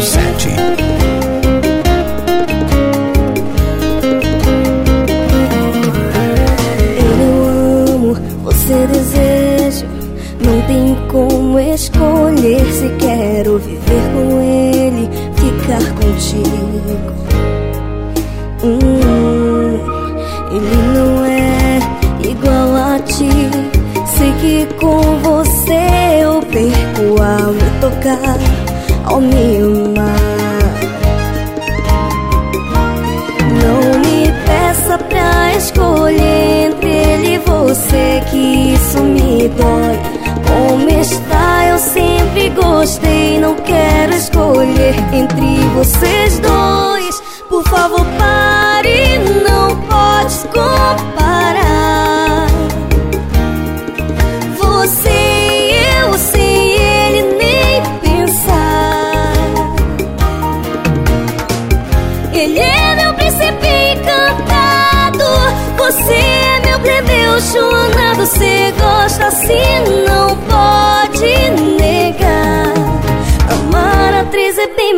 07. Eu amo, você desejo. Não tem como escolher se quero viver com ele, ficar contigo. Hum, ele não é igual a ti. Sei que com você eu perco a me tocar ao me. Não me peça pra escolher entre ele e você, que isso me dói. Como está, eu sempre gostei. Não quero escolher entre vocês dois. Por favor, príncipe encantado. Você é meu plebeu chonado. Você gosta assim, não pode negar. Amar a atriz é bem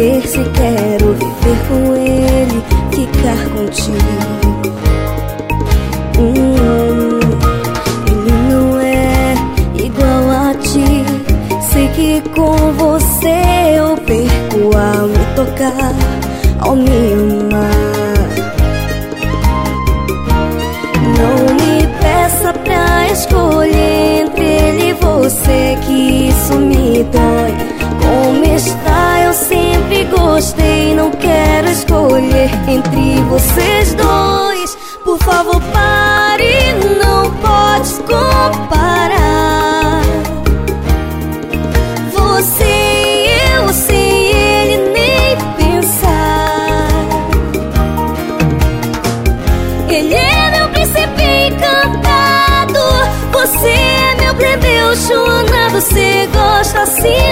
se quero viver com ele, ficar contigo. Hum, ele não é igual a ti. Sei que com você eu perco ao me tocar, ao me gostei. Não quero escolher entre vocês dois. Por favor, pare, não pode comparar. Você e eu sem ele nem pensar. Ele é meu príncipe encantado. Você é meu plebeu chonado. Você gosta assim.